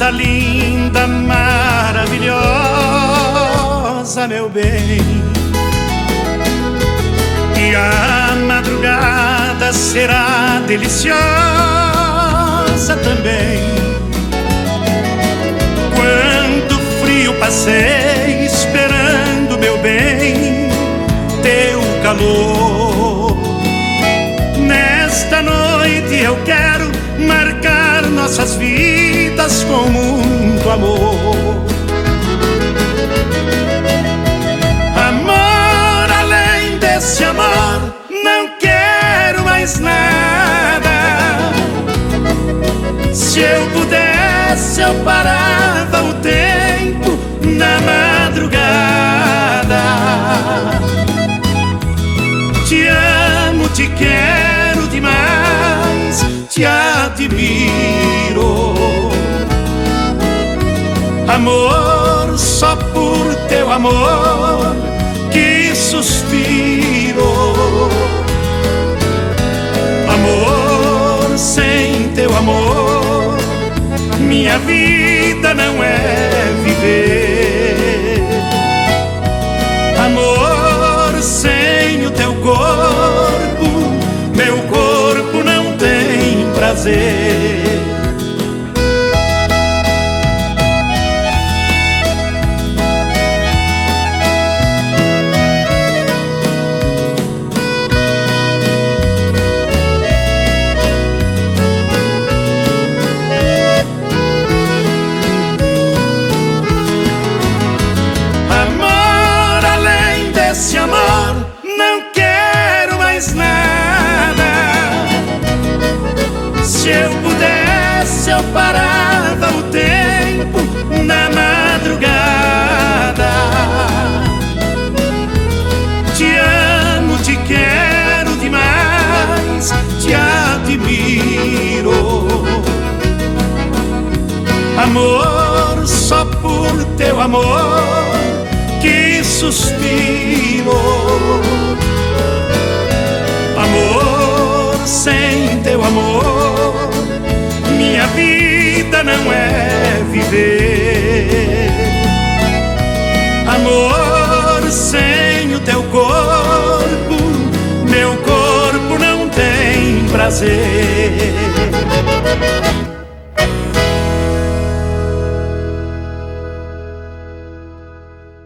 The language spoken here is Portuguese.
está linda, maravilhosa, meu bem. E a madrugada será deliciosa também. Quando frio passei esperando, meu bem, teu calor. Nesta noite eu quero marcar nossas vidas com muito amor. Amor, além desse amor, não quero mais nada. Se eu pudesse, eu parava o tempo na madrugada. Te amo, te quero demais, te admiro. Amor, só por teu amor que suspiro. Amor, sem teu amor, minha vida não é viver. Amor, sem o teu corpo, meu corpo não tem prazer. Se eu pudesse, eu parava o tempo na madrugada. Te amo, te quero demais, te admiro. Amor, só por teu amor que suspiro. Amor, sem teu amor, minha vida não é viver. Amor, sem o teu corpo, meu corpo não tem prazer.